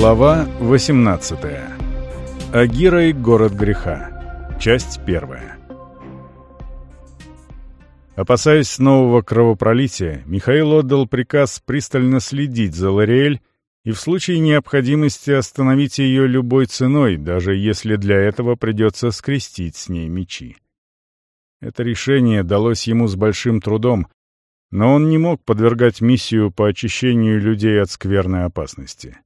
Глава 18. Агира и город греха. Часть первая. Опасаясь нового кровопролития, Михаил отдал приказ пристально следить за Лориэль и в случае необходимости остановить ее любой ценой, даже если для этого придется скрестить с ней мечи. Это решение далось ему с большим трудом, но он не мог подвергать миссию по очищению людей от скверной опасности.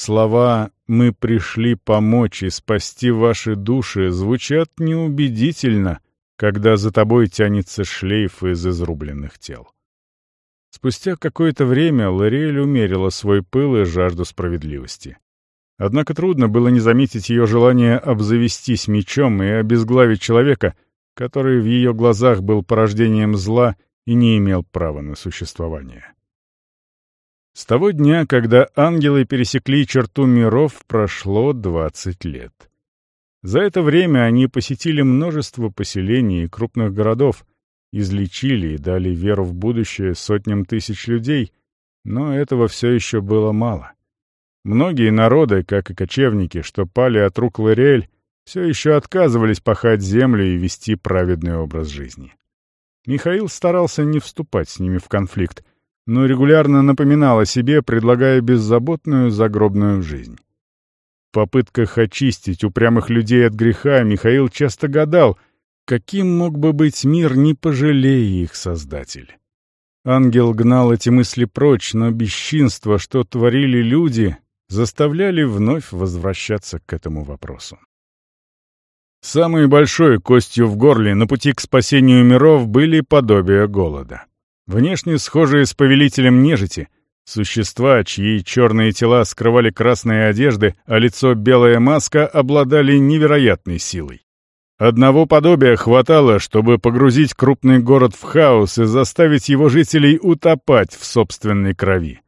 Слова «мы пришли помочь и спасти ваши души» звучат неубедительно, когда за тобой тянется шлейф из изрубленных тел. Спустя какое-то время Лориэль умерила свой пыл и жажду справедливости. Однако трудно было не заметить ее желание обзавестись мечом и обезглавить человека, который в ее глазах был порождением зла и не имел права на существование. С того дня, когда ангелы пересекли черту миров, прошло 20 лет. За это время они посетили множество поселений и крупных городов, излечили и дали веру в будущее сотням тысяч людей, но этого все еще было мало. Многие народы, как и кочевники, что пали от рук Лориэль, все еще отказывались пахать землю и вести праведный образ жизни. Михаил старался не вступать с ними в конфликт, но регулярно напоминал о себе, предлагая беззаботную загробную жизнь. В попытках очистить упрямых людей от греха Михаил часто гадал, каким мог бы быть мир, не пожалея их создатель. Ангел гнал эти мысли прочь, но бесчинство, что творили люди, заставляли вновь возвращаться к этому вопросу. Самой большой костью в горле на пути к спасению миров были подобия голода. Внешне схожие с повелителем нежити, существа, чьи черные тела скрывали красные одежды, а лицо белая маска, обладали невероятной силой. Одного подобия хватало, чтобы погрузить крупный город в хаос и заставить его жителей утопать в собственной крови.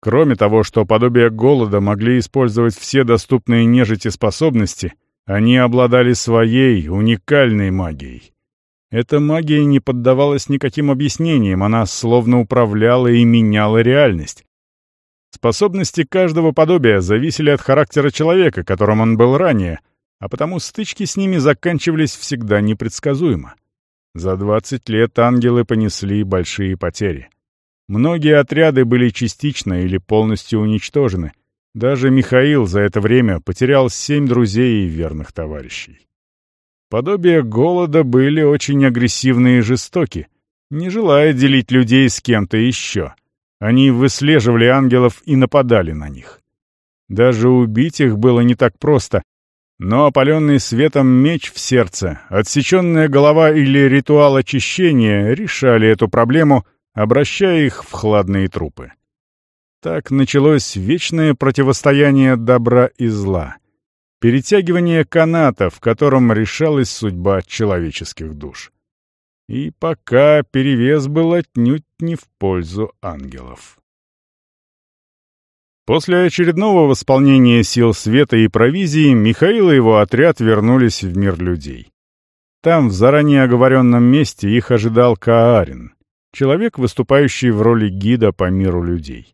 Кроме того, что подобие голода могли использовать все доступные нежити способности — они обладали своей, уникальной магией. Эта магия не поддавалась никаким объяснениям, она словно управляла и меняла реальность. Способности каждого подобия зависели от характера человека, которым он был ранее, а потому стычки с ними заканчивались всегда непредсказуемо. За 20 лет ангелы понесли большие потери. Многие отряды были частично или полностью уничтожены — даже Михаил за это время потерял семь друзей и верных товарищей. Подобие голода были очень агрессивны и жестоки, не желая делить людей с кем-то еще. Они выслеживали ангелов и нападали на них. Даже убить их было не так просто, но опаленный светом меч в сердце, отсеченная голова или ритуал очищения решали эту проблему, обращая их в хладные трупы. Так началось вечное противостояние добра и зла. Перетягивание каната, в котором решалась судьба человеческих душ. И пока перевес был отнюдь не в пользу ангелов. После очередного восполнения сил света и провизии Михаил и его отряд вернулись в мир людей. Там, в заранее оговоренном месте, их ожидал Каарин, человек, выступающий в роли гида по миру людей.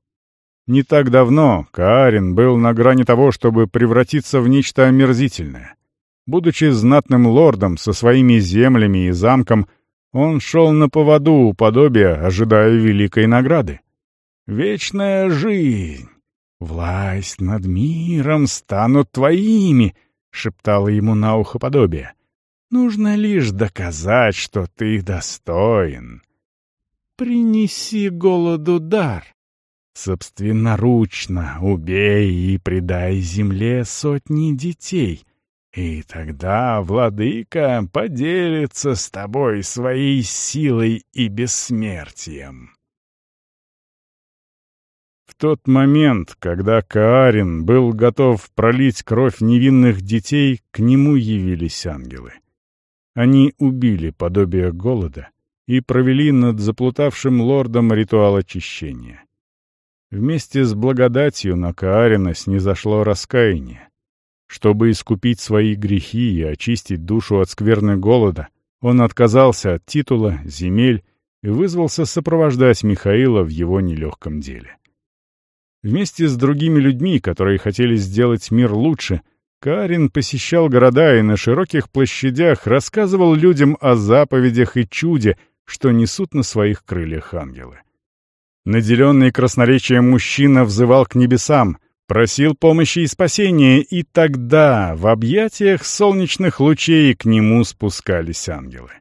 Не так давно Каарин был на грани того, чтобы превратиться в нечто омерзительное. Будучи знатным лордом со своими землями и замком, он шел на поводу у подобия, ожидая великой награды. «Вечная жизнь! Власть над миром станут твоими!» — шептало ему на ухо подобие. «Нужно лишь доказать, что ты достоин. Принеси голоду дар, Собственноручно убей и предай земле сотни детей, и тогда владыка поделится с тобой своей силой и бессмертием. В тот момент, когда Каарин был готов пролить кровь невинных детей, к нему явились ангелы. Они убили подобие голода и провели над заплутавшим лордом ритуал очищения. Вместе с благодатью на Каарина снизошло раскаяние. Чтобы искупить свои грехи и очистить душу от скверны голода, он отказался от титула, земель и вызвался сопровождать Михаила в его нелегком деле. Вместе с другими людьми, которые хотели сделать мир лучше, Карин посещал города и на широких площадях рассказывал людям о заповедях и чуде, что несут на своих крыльях ангелы. Наделенный красноречием мужчина взывал к небесам, просил помощи и спасения, и тогда в объятиях солнечных лучей к нему спускались ангелы.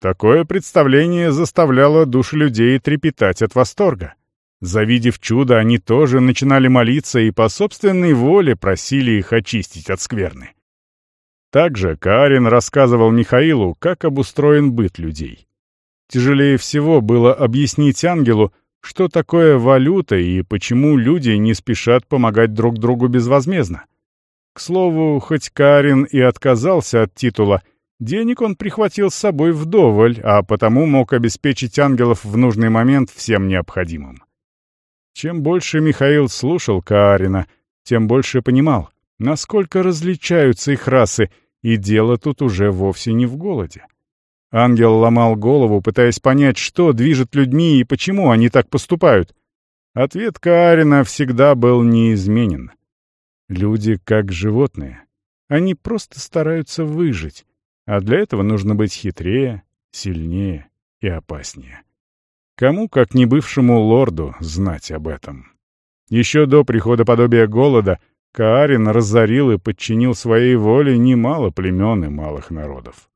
Такое представление заставляло души людей трепетать от восторга. Завидев чудо, они тоже начинали молиться и по собственной воле просили их очистить от скверны. Также Каарин рассказывал Михаилу, как обустроен быт людей. Тяжелее всего было объяснить ангелу, что такое валюта и почему люди не спешат помогать друг другу безвозмездно. К слову, хоть Карин и отказался от титула, денег он прихватил с собой вдоволь, а потому мог обеспечить ангелов в нужный момент всем необходимым. Чем больше Михаил слушал Каарина, тем больше понимал, насколько различаются их расы, и дело тут уже вовсе не в голоде. Ангел ломал голову, пытаясь понять, что движет людьми и почему они так поступают. Ответ Каарина всегда был неизменен. Люди как животные. Они просто стараются выжить, а для этого нужно быть хитрее, сильнее и опаснее. Кому, как не бывшему лорду, знать об этом? Еще до прихода подобия голода Каарин разорил и подчинил своей воле немало племен и малых народов.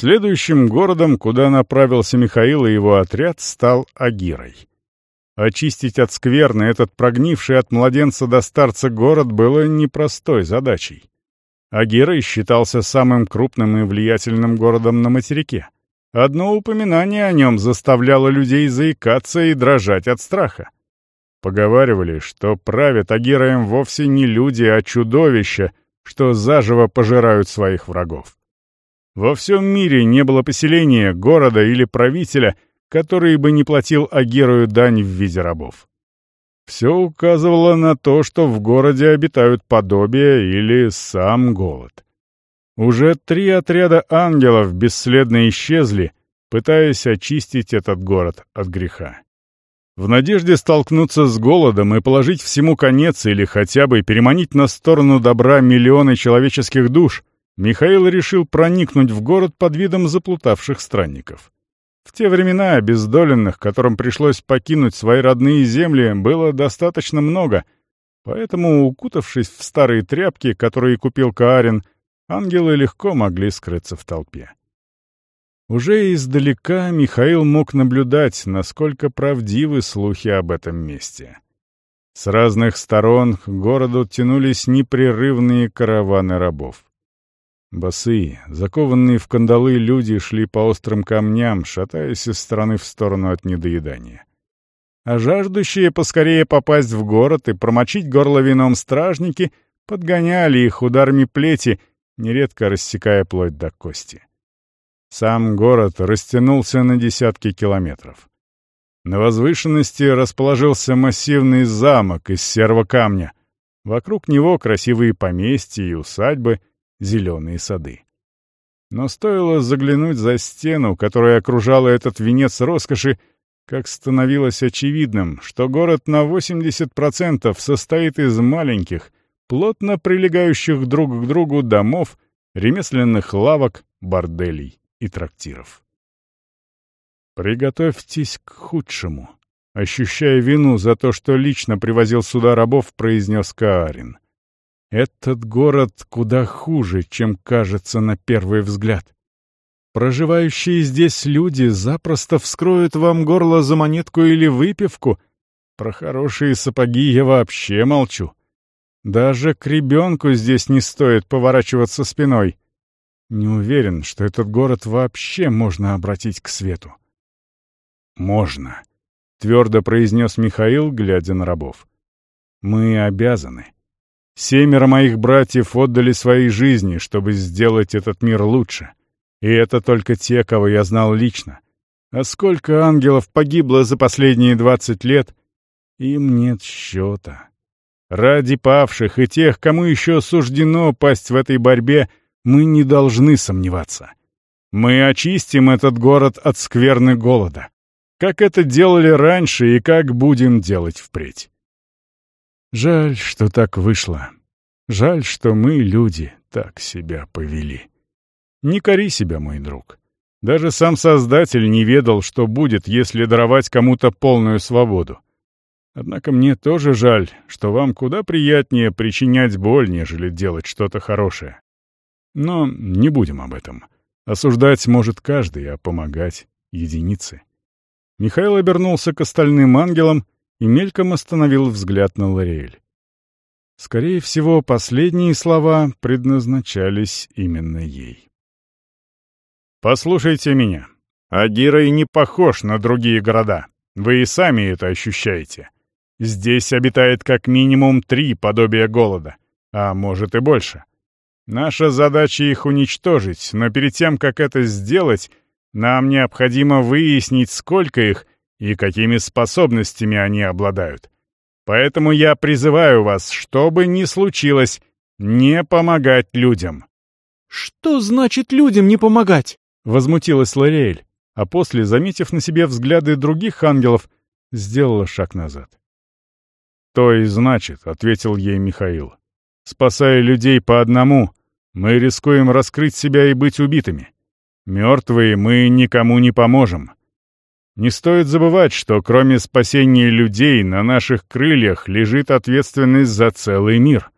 Следующим городом, куда направился Михаил и его отряд, стал Агирой. Очистить от скверны этот прогнивший от младенца до старца город было непростой задачей. Агирой считался самым крупным и влиятельным городом на материке. Одно упоминание о нем заставляло людей заикаться и дрожать от страха. Поговаривали, что правят Агираем вовсе не люди, а чудовища, что заживо пожирают своих врагов. Во всем мире не было поселения, города или правителя, который бы не платил Агерою дань в виде рабов. Все указывало на то, что в городе обитают подобия или сам голод. Уже три отряда ангелов бесследно исчезли, пытаясь очистить этот город от греха. В надежде столкнуться с голодом и положить всему конец или хотя бы переманить на сторону добра миллионы человеческих душ, Михаил решил проникнуть в город под видом заплутавших странников. В те времена обездоленных, которым пришлось покинуть свои родные земли, было достаточно много, поэтому, укутавшись в старые тряпки, которые купил Каарин, ангелы легко могли скрыться в толпе. Уже издалека Михаил мог наблюдать, насколько правдивы слухи об этом месте. С разных сторон к городу тянулись непрерывные караваны рабов. Босые, закованные в кандалы люди шли по острым камням, шатаясь из стороны в сторону от недоедания. А жаждущие поскорее попасть в город и промочить горло вином стражники подгоняли их ударами плети, нередко рассекая плоть до кости. Сам город растянулся на десятки километров. На возвышенности расположился массивный замок из серого камня. Вокруг него красивые поместья и усадьбы — зеленые сады. Но стоило заглянуть за стену, которая окружала этот венец роскоши, как становилось очевидным, что город на 80% состоит из маленьких, плотно прилегающих друг к другу домов, ремесленных лавок, борделей и трактиров. «Приготовьтесь к худшему», — ощущая вину за то, что лично привозил сюда рабов, произнес Каарин. Этот город куда хуже, чем кажется на первый взгляд. Проживающие здесь люди запросто вскроют вам горло за монетку или выпивку. Про хорошие сапоги я вообще молчу. Даже к ребенку здесь не стоит поворачиваться спиной. Не уверен, что этот город вообще можно обратить к свету. «Можно», — твердо произнес Михаил, глядя на рабов. «Мы обязаны». Семеро моих братьев отдали свои жизни, чтобы сделать этот мир лучше. И это только те, кого я знал лично. А сколько ангелов погибло за последние двадцать лет, им нет счета. Ради павших и тех, кому еще суждено пасть в этой борьбе, мы не должны сомневаться. Мы очистим этот город от скверны голода. как это делали раньше и как будем делать впредь. Жаль, что так вышло. Жаль, что мы, люди, так себя повели. Не кори себя, мой друг. Даже сам Создатель не ведал, что будет, если даровать кому-то полную свободу. Однако мне тоже жаль, что вам куда приятнее причинять боль, нежели делать что-то хорошее. Но не будем об этом. Осуждать может каждый, а помогать — единицы. Михаил обернулся к остальным ангелам и мельком остановил взгляд на Лориэль. Скорее всего, последние слова предназначались именно ей. «Послушайте меня. Агирой не похож на другие города. Вы и сами это ощущаете. Здесь обитает как минимум три подобия голода, а может и больше. Наша задача их уничтожить, но перед тем, как это сделать, нам необходимо выяснить, сколько их и какими способностями они обладают. Поэтому я призываю вас, что бы ни случилось, не помогать людям». «Что значит людям не помогать?» — возмутилась Лориэль, а после, заметив на себе взгляды других ангелов, сделала шаг назад. «То и значит», — ответил ей Михаил. «Спасая людей по одному, мы рискуем раскрыть себя и быть убитыми. Мертвые мы никому не поможем. Не стоит забывать, что кроме спасения людей на наших крыльях лежит ответственность за целый мир.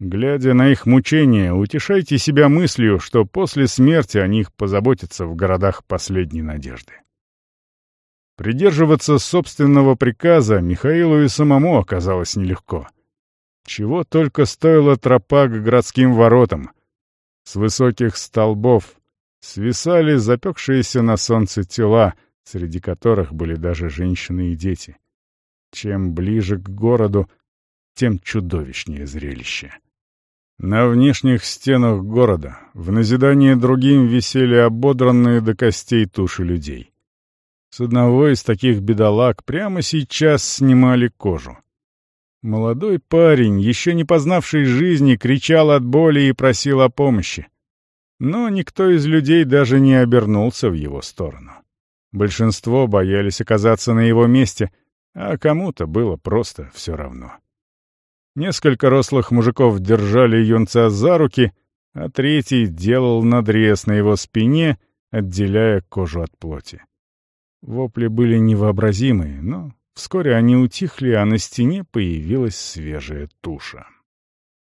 Глядя на их мучения, утешайте себя мыслью, что после смерти о них позаботятся в городах последней надежды. Придерживаться собственного приказа Михаилу и самому оказалось нелегко. Чего только стоила тропа к городским воротам. С высоких столбов свисали запекшиеся на солнце тела, среди которых были даже женщины и дети. Чем ближе к городу, тем чудовищнее зрелище. На внешних стенах города в назидание другим висели ободранные до костей туши людей. С одного из таких бедолаг прямо сейчас снимали кожу. Молодой парень, еще не познавший жизни, кричал от боли и просил о помощи. Но никто из людей даже не обернулся в его сторону. Большинство боялись оказаться на его месте, а кому-то было просто все равно. Несколько рослых мужиков держали юнца за руки, а третий делал надрез на его спине, отделяя кожу от плоти. Вопли были невообразимые, но вскоре они утихли, а на стене появилась свежая туша.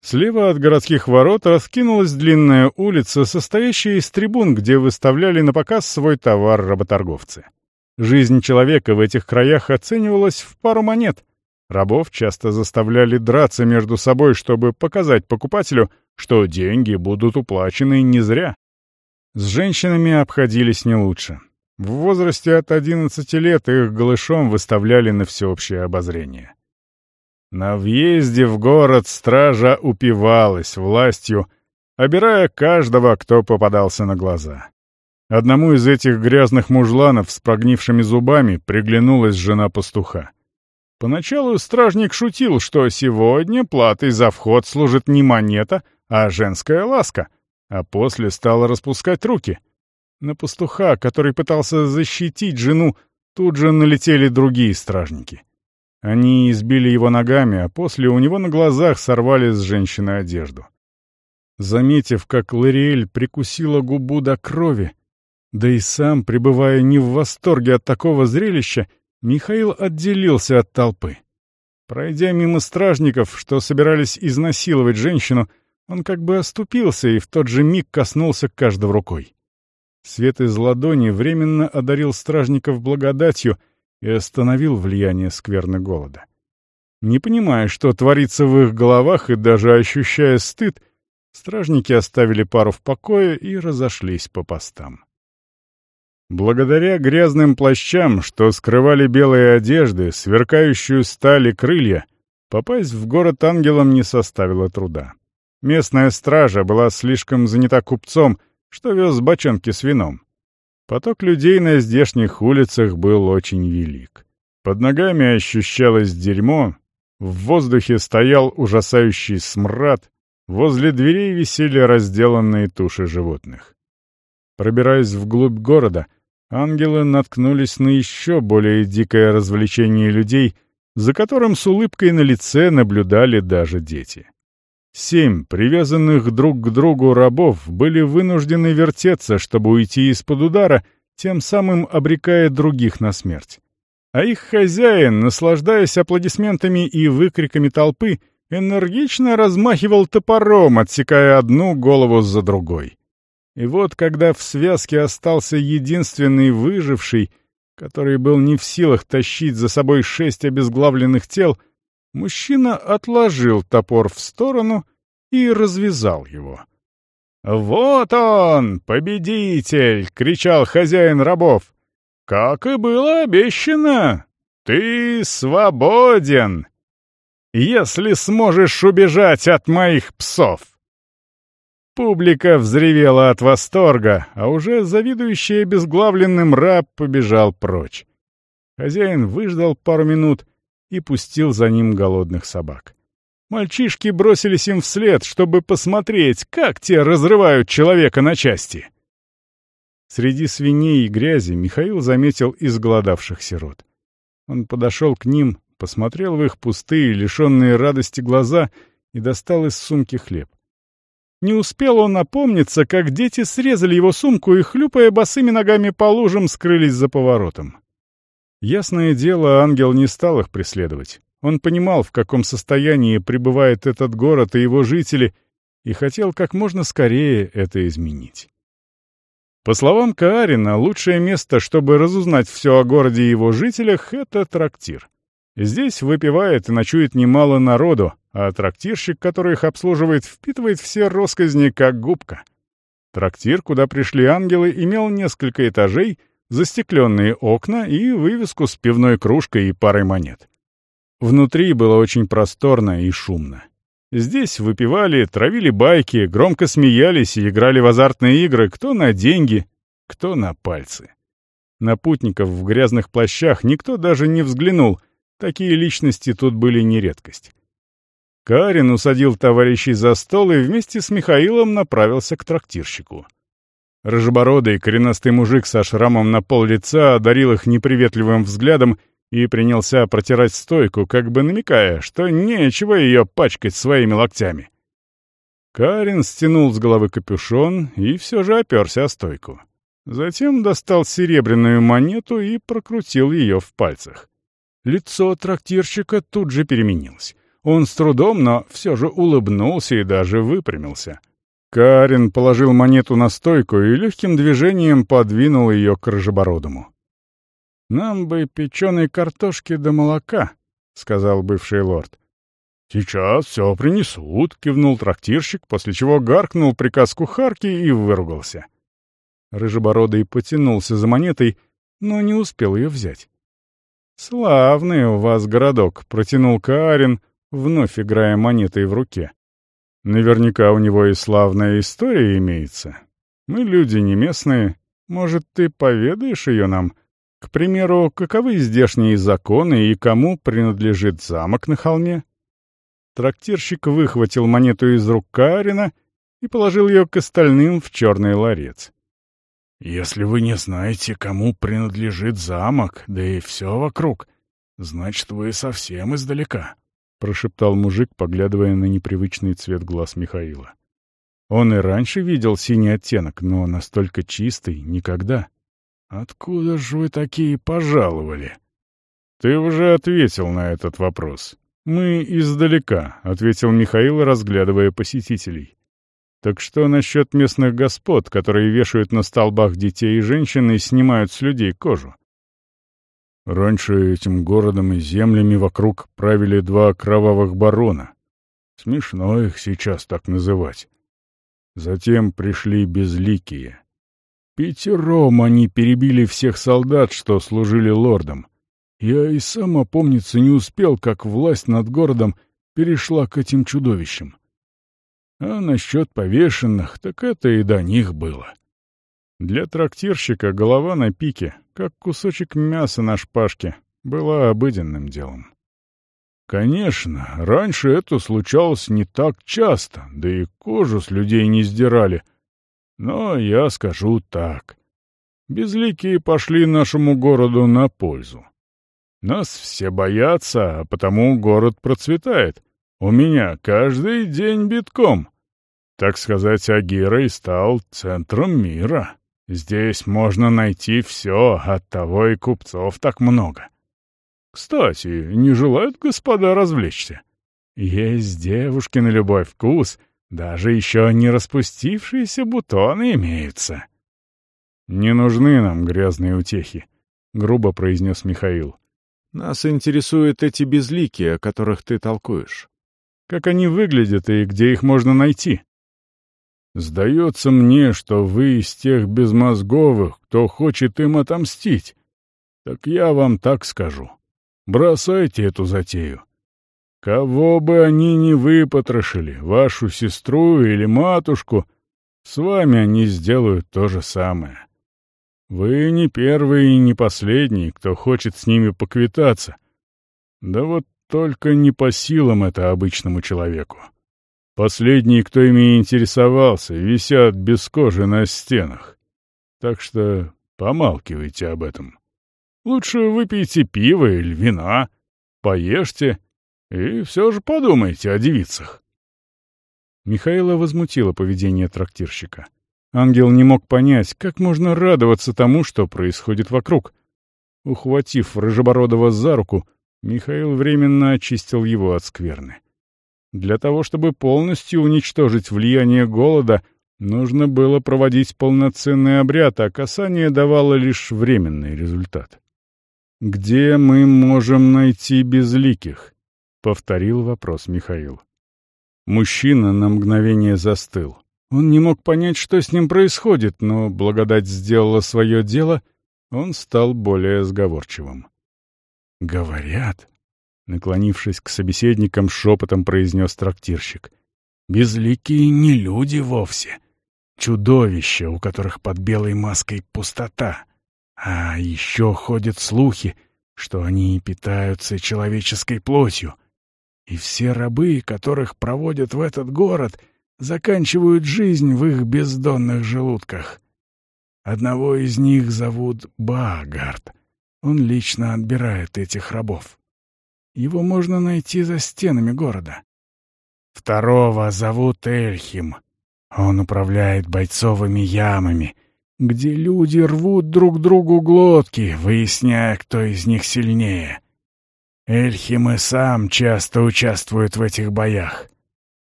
Слева от городских ворот раскинулась длинная улица, состоящая из трибун, где выставляли на показ свой товар работорговцы. Жизнь человека в этих краях оценивалась в пару монет. Рабов часто заставляли драться между собой, чтобы показать покупателю, что деньги будут уплачены не зря. С женщинами обходились не лучше. В возрасте от 11 лет их голышом выставляли на всеобщее обозрение. На въезде в город стража упивалась властью, обирая каждого, кто попадался на глаза. Одному из этих грязных мужланов с прогнившими зубами приглянулась жена пастуха. Поначалу стражник шутил, что сегодня платой за вход служит не монета, а женская ласка, а после стал распускать руки — на пастуха, который пытался защитить жену, тут же налетели другие стражники. Они избили его ногами, а после у него на глазах сорвали с женщины одежду. Заметив, как Лориэль прикусила губу до крови, да и сам, пребывая не в восторге от такого зрелища, Михаил отделился от толпы. Пройдя мимо стражников, что собирались изнасиловать женщину, он как бы оступился и в тот же миг коснулся каждого рукой. Свет из ладони временно одарил стражников благодатью и остановил влияние скверны голода. Не понимая, что творится в их головах, и даже ощущая стыд, стражники оставили пару в покое и разошлись по постам. Благодаря грязным плащам, что скрывали белые одежды, сверкающую сталь и крылья, попасть в город ангелам не составило труда. Местная стража была слишком занята купцом, что вез бочонки с вином. Поток людей на здешних улицах был очень велик. Под ногами ощущалось дерьмо, в воздухе стоял ужасающий смрад, возле дверей висели разделанные туши животных. Пробираясь вглубь города, ангелы наткнулись на еще более дикое развлечение людей, за которым с улыбкой на лице наблюдали даже дети. Семь привязанных друг к другу рабов были вынуждены вертеться, чтобы уйти из-под удара, тем самым обрекая других на смерть. А их хозяин, наслаждаясь аплодисментами и выкриками толпы, энергично размахивал топором, отсекая одну голову за другой. И вот, когда в связке остался единственный выживший, который был не в силах тащить за собой шесть обезглавленных тел, Мужчина отложил топор в сторону и развязал его. «Вот он, победитель!» — кричал хозяин рабов. «Как и было обещано, ты свободен, если сможешь убежать от моих псов!» Публика взревела от восторга, а уже завидующий обезглавленным раб побежал прочь. Хозяин выждал пару минут и пустил за ним голодных собак. Мальчишки бросились им вслед, чтобы посмотреть, как те разрывают человека на части. Среди свиней и грязи Михаил заметил изголодавших сирот. Он подошел к ним, посмотрел в их пустые, лишенные радости глаза и достал из сумки хлеб. Не успел он напомниться, как дети срезали его сумку и, хлюпая босыми ногами по лужам, скрылись за поворотом. Ясное дело, ангел не стал их преследовать. Он понимал, в каком состоянии пребывает этот город и его жители, и хотел как можно скорее это изменить. По словам Каарина, лучшее место, чтобы разузнать все о городе и его жителях, — это трактир. Здесь выпивает и ночует немало народу, а трактирщик, который их обслуживает, впитывает все росказни, как губка. Трактир, куда пришли ангелы, имел несколько этажей — застекленные окна и вывеску с пивной кружкой и парой монет. Внутри было очень просторно и шумно. Здесь выпивали, травили байки, громко смеялись и играли в азартные игры кто на деньги, кто на пальцы. На путников в грязных плащах никто даже не взглянул, такие личности тут были не редкость. Карин усадил товарищей за стол и вместе с Михаилом направился к трактирщику. Рыжебородый коренастый мужик со шрамом на пол лица одарил их неприветливым взглядом и принялся протирать стойку, как бы намекая, что нечего ее пачкать своими локтями. Карин стянул с головы капюшон и все же оперся о стойку. Затем достал серебряную монету и прокрутил ее в пальцах. Лицо трактирщика тут же переменилось. Он с трудом, но все же улыбнулся и даже выпрямился — Карин положил монету на стойку и легким движением подвинул ее к Рыжебородому. «Нам бы печеной картошки до молока», — сказал бывший лорд. «Сейчас все принесут», — кивнул трактирщик, после чего гаркнул приказ кухарки и выругался. Рыжебородый потянулся за монетой, но не успел ее взять. «Славный у вас городок», — протянул Каарин, вновь играя монетой в руке. Наверняка у него и славная история имеется. Мы люди не местные. Может, ты поведаешь ее нам? К примеру, каковы здешние законы и кому принадлежит замок на холме?» Трактирщик выхватил монету из рук Карина и положил ее к остальным в черный ларец. «Если вы не знаете, кому принадлежит замок, да и все вокруг, значит, вы совсем издалека», — прошептал мужик, поглядывая на непривычный цвет глаз Михаила. Он и раньше видел синий оттенок, но настолько чистый — никогда. «Откуда же вы такие пожаловали?» «Ты уже ответил на этот вопрос. Мы издалека», — ответил Михаил, разглядывая посетителей. «Так что насчет местных господ, которые вешают на столбах детей и женщин и снимают с людей кожу? Раньше этим городом и землями вокруг правили два кровавых барона. Смешно их сейчас так называть. Затем пришли безликие. Пятером они перебили всех солдат, что служили лордом. Я и сам опомниться не успел, как власть над городом перешла к этим чудовищам. А насчет повешенных, так это и до них было. Для трактирщика голова на пике, как кусочек мяса на шпажке, была обыденным делом. Конечно, раньше это случалось не так часто, да и кожу с людей не сдирали. Но я скажу так. Безликие пошли нашему городу на пользу. Нас все боятся, а потому город процветает. У меня каждый день битком. Так сказать, Агирой стал центром мира. Здесь можно найти все, оттого и купцов так много. Кстати, не желают господа развлечься? Есть девушки на любой вкус, даже еще не распустившиеся бутоны имеются. «Не нужны нам грязные утехи», — грубо произнес Михаил. «Нас интересуют эти безлики, о которых ты толкуешь. Как они выглядят и где их можно найти?» «Сдается мне, что вы из тех безмозговых, кто хочет им отомстить. Так я вам так скажу. Бросайте эту затею. Кого бы они ни выпотрошили, вашу сестру или матушку, с вами они сделают то же самое. Вы не первый и не последний, кто хочет с ними поквитаться. Да вот только не по силам это обычному человеку. Последние, кто ими интересовался, висят без кожи на стенах. Так что помалкивайте об этом. Лучше выпейте пиво или вина, поешьте и все же подумайте о девицах. Михаила возмутило поведение трактирщика. Ангел не мог понять, как можно радоваться тому, что происходит вокруг. Ухватив Рыжебородова за руку, Михаил временно очистил его от скверны. Для того, чтобы полностью уничтожить влияние голода, нужно было проводить полноценный обряд, а касание давало лишь временный результат. «Где мы можем найти безликих?» — повторил вопрос Михаил. Мужчина на мгновение застыл. Он не мог понять, что с ним происходит, но благодать сделала свое дело, он стал более сговорчивым. «Говорят», — наклонившись к собеседникам, шепотом произнес трактирщик, «безликие не люди вовсе, чудовища, у которых под белой маской пустота. А еще ходят слухи, что они питаются человеческой плотью, и все рабы, которых проводят в этот город — заканчивают жизнь в их бездонных желудках. Одного из них зовут Багард. Он лично отбирает этих рабов. Его можно найти за стенами города. Второго зовут Эльхим. Он управляет бойцовыми ямами, где люди рвут друг другу глотки, выясняя, кто из них сильнее. Эльхим и сам часто участвует в этих боях.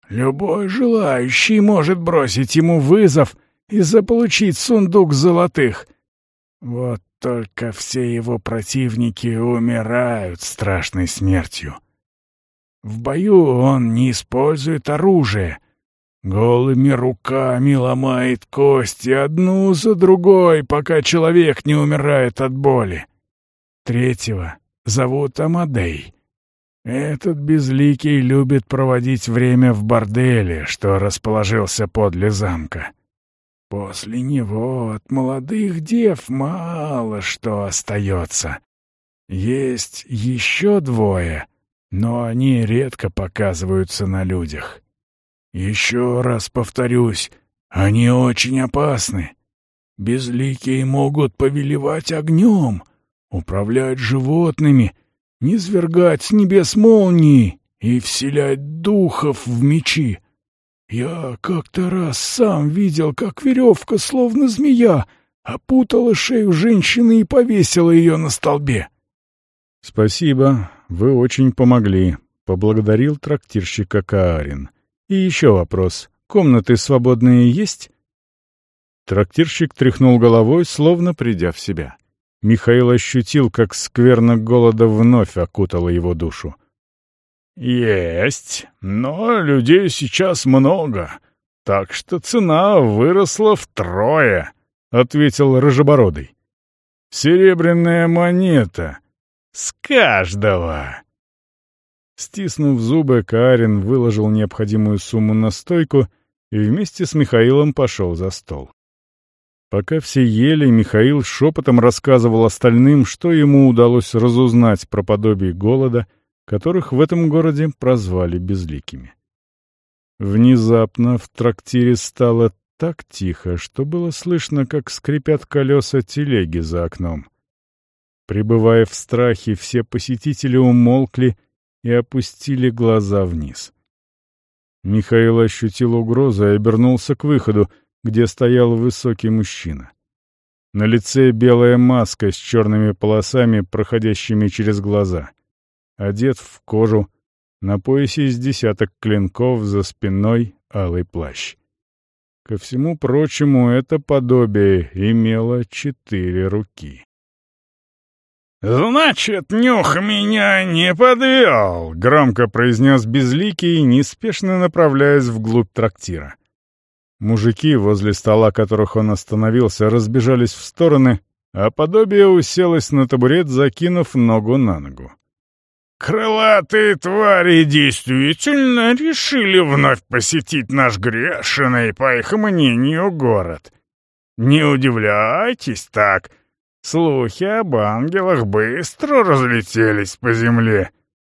Любой желающий может бросить ему вызов и заполучить сундук золотых. Вот только все его противники умирают страшной смертью. В бою он не использует оружие. Голыми руками ломает кости одну за другой, пока человек не умирает от боли. Третьего зовут Амадей. Этот безликий любит проводить время в борделе, что расположился подле замка. После него от молодых дев мало что остается. Есть еще двое, но они редко показываются на людях. Еще раз повторюсь, они очень опасны. Безликие могут повелевать огнем, управлять животными — низвергать с небес молнии и вселять духов в мечи. Я как-то раз сам видел, как веревка, словно змея, опутала шею женщины и повесила ее на столбе. — Спасибо, вы очень помогли, — поблагодарил трактирщика Каарин. — И еще вопрос. Комнаты свободные есть? Трактирщик тряхнул головой, словно придя в себя. Михаил ощутил, как скверно голода вновь окутала его душу. «Есть, но людей сейчас много, так что цена выросла втрое», — ответил Рыжебородый. «Серебряная монета. С каждого». Стиснув зубы, Каарин выложил необходимую сумму на стойку и вместе с Михаилом пошел за стол. Пока все ели, Михаил шепотом рассказывал остальным, что ему удалось разузнать про подобие голода, которых в этом городе прозвали безликими. Внезапно в трактире стало так тихо, что было слышно, как скрипят колеса телеги за окном. Пребывая в страхе, все посетители умолкли и опустили глаза вниз. Михаил ощутил угрозу и обернулся к выходу, где стоял высокий мужчина. На лице белая маска с черными полосами, проходящими через глаза. Одет в кожу, на поясе из десяток клинков, за спиной алый плащ. Ко всему прочему, это подобие имело четыре руки. «Значит, нюх меня не подвел!» — громко произнес Безликий, неспешно направляясь вглубь трактира. Мужики, возле стола которых он остановился, разбежались в стороны, а подобие уселось на табурет, закинув ногу на ногу. «Крылатые твари действительно решили вновь посетить наш грешный, по их мнению, город. Не удивляйтесь так!» Слухи об ангелах быстро разлетелись по земле.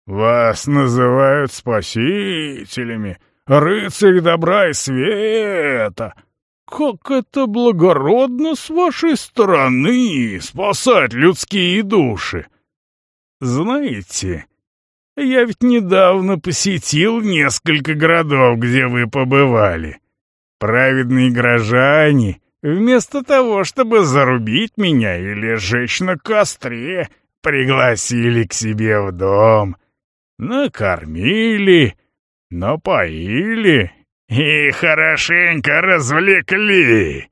Вас называют спасителями, рыцарь добра и света. Как это благородно с вашей стороны спасать людские души! Знаете, я ведь недавно посетил несколько городов, где вы побывали. Праведные горожане Вместо того, чтобы зарубить меня или сжечь на костре, пригласили к себе в дом. Накормили, напоили и хорошенько развлекли.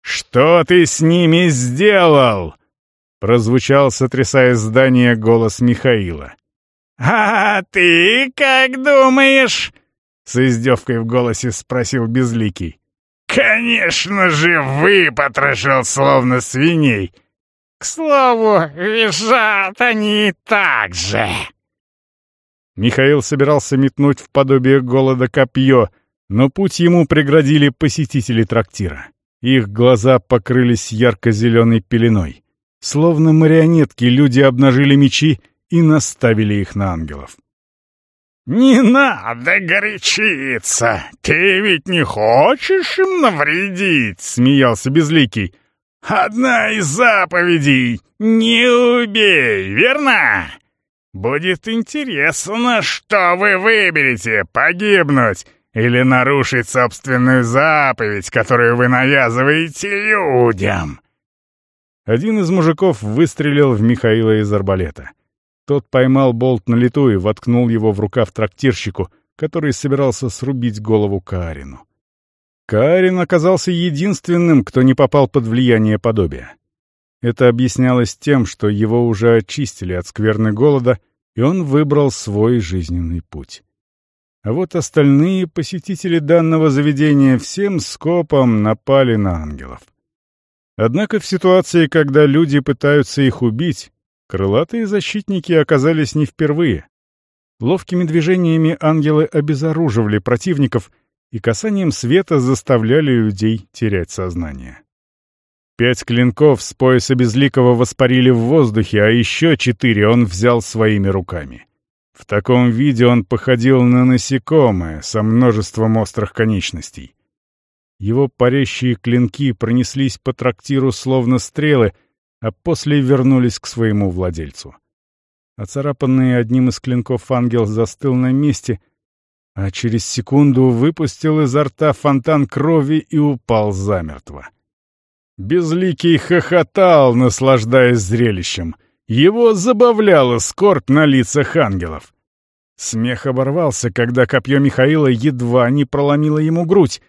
«Что ты с ними сделал?» — прозвучал, сотрясая здание, голос Михаила. «А ты как думаешь?» — с издевкой в голосе спросил Безликий. «Конечно же, выпотрошил, словно свиней! К слову, визжат они так же!» Михаил собирался метнуть в подобие голода копье, но путь ему преградили посетители трактира. Их глаза покрылись ярко-зеленой пеленой. Словно марионетки люди обнажили мечи и наставили их на ангелов. «Не надо горячиться! Ты ведь не хочешь им навредить?» — смеялся Безликий. «Одна из заповедей — не убей, верно? Будет интересно, что вы выберете — погибнуть или нарушить собственную заповедь, которую вы навязываете людям». Один из мужиков выстрелил в Михаила из арбалета. Тот поймал болт на лету и воткнул его в рукав трактирщику, который собирался срубить голову Каарину. Каарин оказался единственным, кто не попал под влияние подобия. Это объяснялось тем, что его уже очистили от скверны голода, и он выбрал свой жизненный путь. А вот остальные посетители данного заведения всем скопом напали на ангелов. Однако в ситуации, когда люди пытаются их убить, Крылатые защитники оказались не впервые. Ловкими движениями ангелы обезоруживали противников и касанием света заставляли людей терять сознание. Пять клинков с пояса Безликого воспарили в воздухе, а еще четыре он взял своими руками. В таком виде он походил на насекомое со множеством острых конечностей. Его парящие клинки пронеслись по трактиру словно стрелы, а после вернулись к своему владельцу. Оцарапанный одним из клинков ангел застыл на месте, а через секунду выпустил изо рта фонтан крови и упал замертво. Безликий хохотал, наслаждаясь зрелищем. Его забавляла скорбь на лицах ангелов. Смех оборвался, когда копье Михаила едва не проломило ему грудь,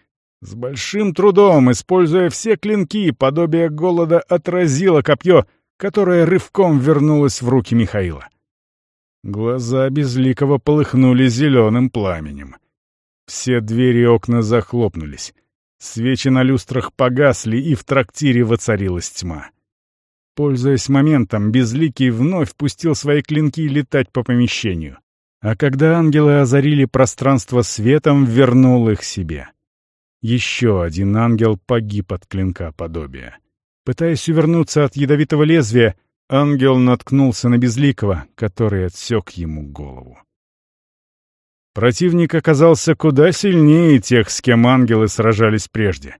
с большим трудом, используя все клинки, подобие голода отразило копье, которое рывком вернулось в руки Михаила. Глаза Безликого полыхнули зеленым пламенем. Все двери и окна захлопнулись. Свечи на люстрах погасли, и в трактире воцарилась тьма. Пользуясь моментом, Безликий вновь пустил свои клинки летать по помещению. А когда ангелы озарили пространство светом, вернул их себе. Еще один ангел погиб от клинка подобия. Пытаясь увернуться от ядовитого лезвия, ангел наткнулся на Безликого, который отсек ему голову. Противник оказался куда сильнее тех, с кем ангелы сражались прежде.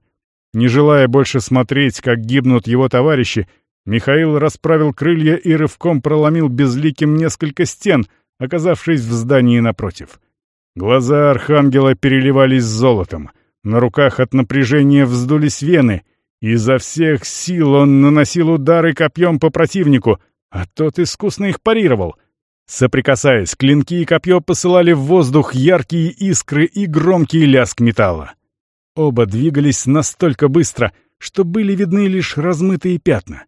Не желая больше смотреть, как гибнут его товарищи, Михаил расправил крылья и рывком проломил безликим несколько стен, оказавшись в здании напротив. Глаза архангела переливались золотом, на руках от напряжения вздулись вены, изо всех сил он наносил удары копьем по противнику, а тот искусно их парировал. Соприкасаясь, клинки и копье посылали в воздух яркие искры и громкий лязг металла. Оба двигались настолько быстро, что были видны лишь размытые пятна.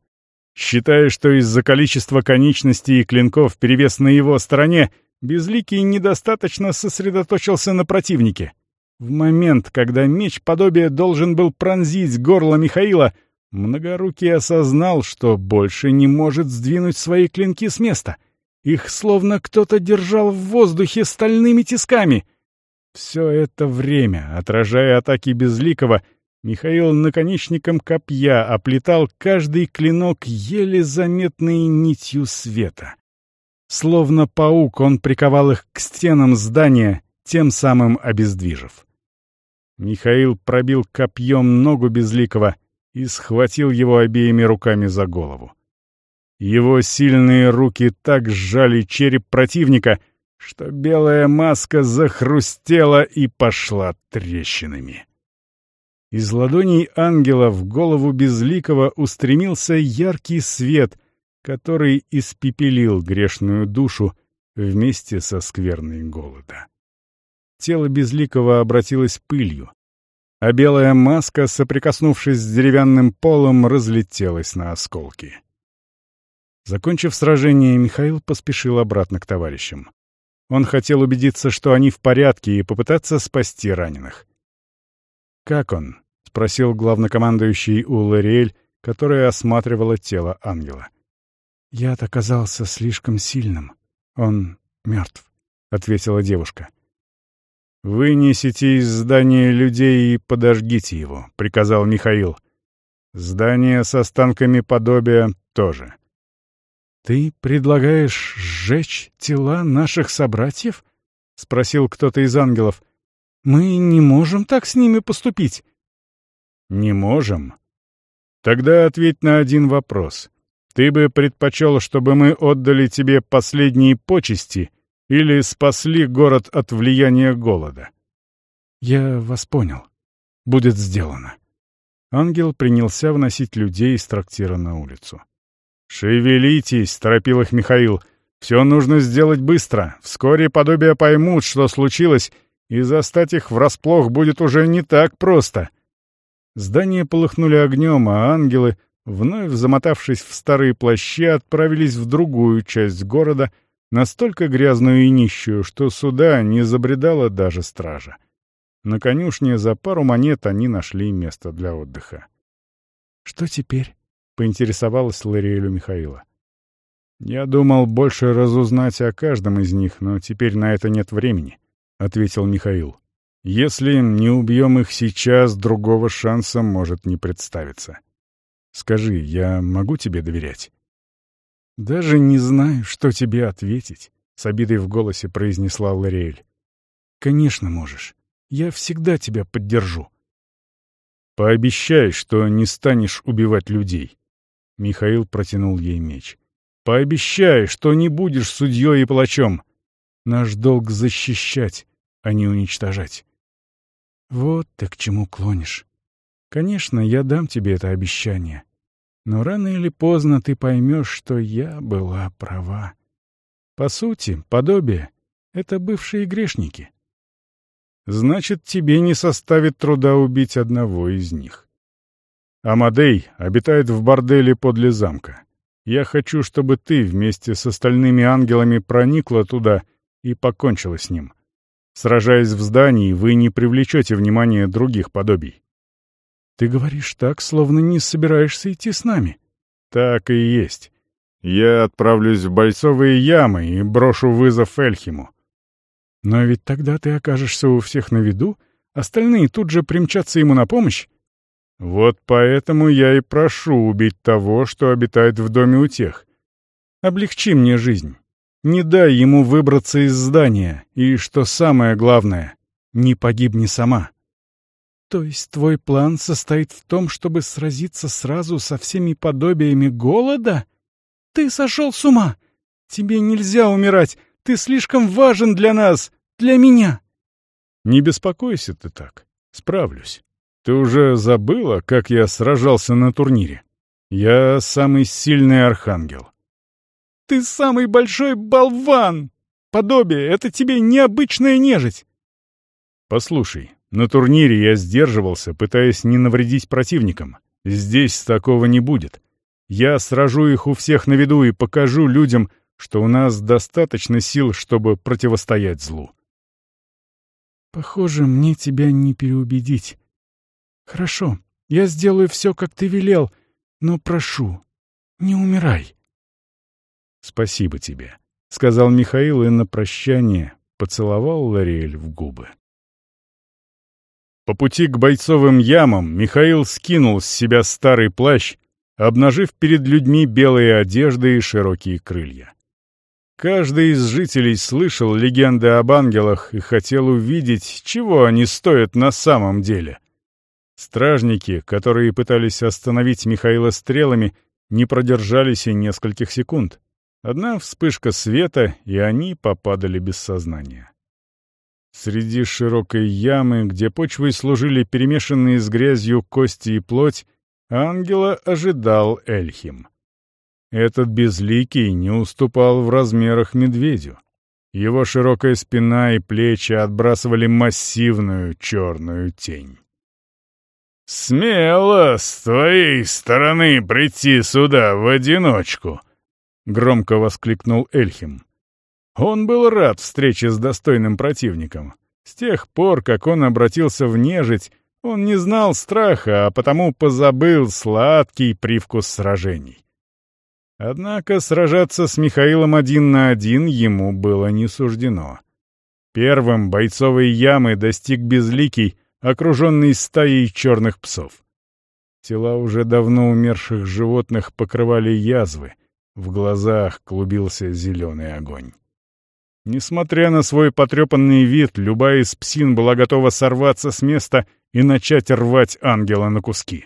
Считая, что из-за количества конечностей и клинков перевес на его стороне, Безликий недостаточно сосредоточился на противнике. В момент, когда меч подобия должен был пронзить горло Михаила, Многорукий осознал, что больше не может сдвинуть свои клинки с места. Их словно кто-то держал в воздухе стальными тисками. Все это время, отражая атаки Безликого, Михаил наконечником копья оплетал каждый клинок еле заметной нитью света. Словно паук, он приковал их к стенам здания, тем самым обездвижив. Михаил пробил копьем ногу Безликого и схватил его обеими руками за голову. Его сильные руки так сжали череп противника, что белая маска захрустела и пошла трещинами. Из ладоней ангела в голову Безликого устремился яркий свет, который испепелил грешную душу вместе со скверной голода. Тело Безликого обратилось пылью, а белая маска, соприкоснувшись с деревянным полом, разлетелась на осколки. Закончив сражение, Михаил поспешил обратно к товарищам. Он хотел убедиться, что они в порядке, и попытаться спасти раненых. «Как он?» — спросил главнокомандующий Улариэль, которая осматривала тело ангела. «Яд оказался слишком сильным. Он мертв», — ответила девушка. «Вынесите из здания людей и подожгите его», — приказал Михаил. «Здание с останками подобия тоже». «Ты предлагаешь сжечь тела наших собратьев?» — спросил кто-то из ангелов. «Мы не можем так с ними поступить». «Не можем?» «Тогда ответь на один вопрос. Ты бы предпочел, чтобы мы отдали тебе последние почести или спасли город от влияния голода?» «Я вас понял. Будет сделано». Ангел принялся вносить людей из трактира на улицу. «Шевелитесь!» — торопил их Михаил. «Все нужно сделать быстро. Вскоре подобие поймут, что случилось, и застать их врасплох будет уже не так просто». Здания полыхнули огнем, а ангелы, вновь замотавшись в старые плащи, отправились в другую часть города, настолько грязную и нищую, что сюда не забредала даже стража. На конюшне за пару монет они нашли место для отдыха. «Что теперь?» поинтересовалась Лариэлю Михаила. «Я думал больше разузнать о каждом из них, но теперь на это нет времени», — ответил Михаил. «Если не убьем их сейчас, другого шанса может не представиться. Скажи, я могу тебе доверять?» «Даже не знаю, что тебе ответить», — с обидой в голосе произнесла Лариэль. «Конечно можешь. Я всегда тебя поддержу». «Пообещай, что не станешь убивать людей», Михаил протянул ей меч. «Пообещай, что не будешь судьей и палачом. Наш долг защищать, а не уничтожать». «Вот ты к чему клонишь. Конечно, я дам тебе это обещание. Но рано или поздно ты поймешь, что я была права. По сути, подобие — это бывшие грешники. Значит, тебе не составит труда убить одного из них. Амадей обитает в борделе подле замка. Я хочу, чтобы ты вместе с остальными ангелами проникла туда и покончила с ним. Сражаясь в здании, вы не привлечете внимание других подобий. Ты говоришь так, словно не собираешься идти с нами. Так и есть. Я отправлюсь в бойцовые ямы и брошу вызов Эльхиму. Но ведь тогда ты окажешься у всех на виду, остальные тут же примчатся ему на помощь, вот поэтому я и прошу убить того, что обитает в доме у тех. Облегчи мне жизнь. Не дай ему выбраться из здания, и, что самое главное, не погибни сама. То есть твой план состоит в том, чтобы сразиться сразу со всеми подобиями голода? Ты сошел с ума! Тебе нельзя умирать! Ты слишком важен для нас, для меня!» «Не беспокойся ты так. Справлюсь. Ты уже забыла, как я сражался на турнире? Я самый сильный архангел». «Ты самый большой болван! Подобие — это тебе необычная нежить!» «Послушай, на турнире я сдерживался, пытаясь не навредить противникам. Здесь такого не будет. Я сражу их у всех на виду и покажу людям, что у нас достаточно сил, чтобы противостоять злу. Похоже, мне тебя не переубедить. Хорошо, я сделаю все, как ты велел, но прошу, не умирай. Спасибо тебе, — сказал Михаил и на прощание поцеловал Лариэль в губы. По пути к бойцовым ямам Михаил скинул с себя старый плащ, обнажив перед людьми белые одежды и широкие крылья. Каждый из жителей слышал легенды об ангелах и хотел увидеть, чего они стоят на самом деле. Стражники, которые пытались остановить Михаила стрелами, не продержались и нескольких секунд. Одна вспышка света, и они попадали без сознания. Среди широкой ямы, где почвой служили перемешанные с грязью кости и плоть, ангела ожидал Эльхим. Этот безликий не уступал в размерах медведю. Его широкая спина и плечи отбрасывали массивную черную тень. «Смело с твоей стороны прийти сюда в одиночку!» — громко воскликнул Эльхим. Он был рад встрече с достойным противником. С тех пор, как он обратился в нежить, он не знал страха, а потому позабыл сладкий привкус сражений. Однако сражаться с Михаилом один на один ему было не суждено. Первым бойцовой ямы достиг Безликий, окруженный стаей черных псов. Тела уже давно умерших животных покрывали язвы, в глазах клубился зеленый огонь. Несмотря на свой потрепанный вид, любая из псин была готова сорваться с места и начать рвать ангела на куски.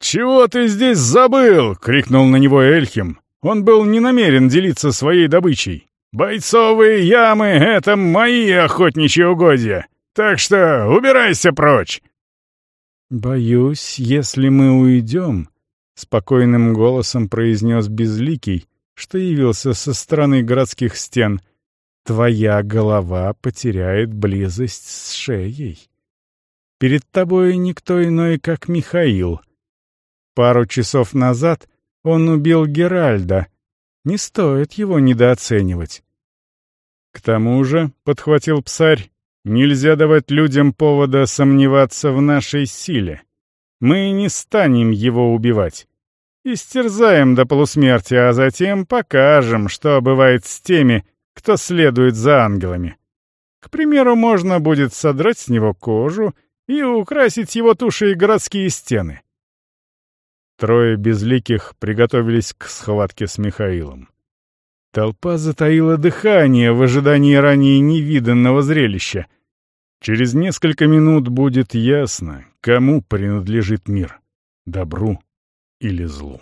«Чего ты здесь забыл?» — крикнул на него Эльхим. Он был не намерен делиться своей добычей. «Бойцовые ямы — это мои охотничьи угодья, так что убирайся прочь!» «Боюсь, если мы уйдем», — спокойным голосом произнес Безликий, что явился со стороны городских стен — твоя голова потеряет близость с шеей. Перед тобой никто иной, как Михаил. Пару часов назад он убил Геральда. Не стоит его недооценивать. К тому же, — подхватил псарь, — нельзя давать людям повода сомневаться в нашей силе. Мы не станем его убивать. Истерзаем до полусмерти, а затем покажем, что бывает с теми, кто следует за ангелами. К примеру, можно будет содрать с него кожу и украсить его тушей городские стены. Трое безликих приготовились к схватке с Михаилом. Толпа затаила дыхание в ожидании ранее невиданного зрелища. Через несколько минут будет ясно, кому принадлежит мир — добру или злу.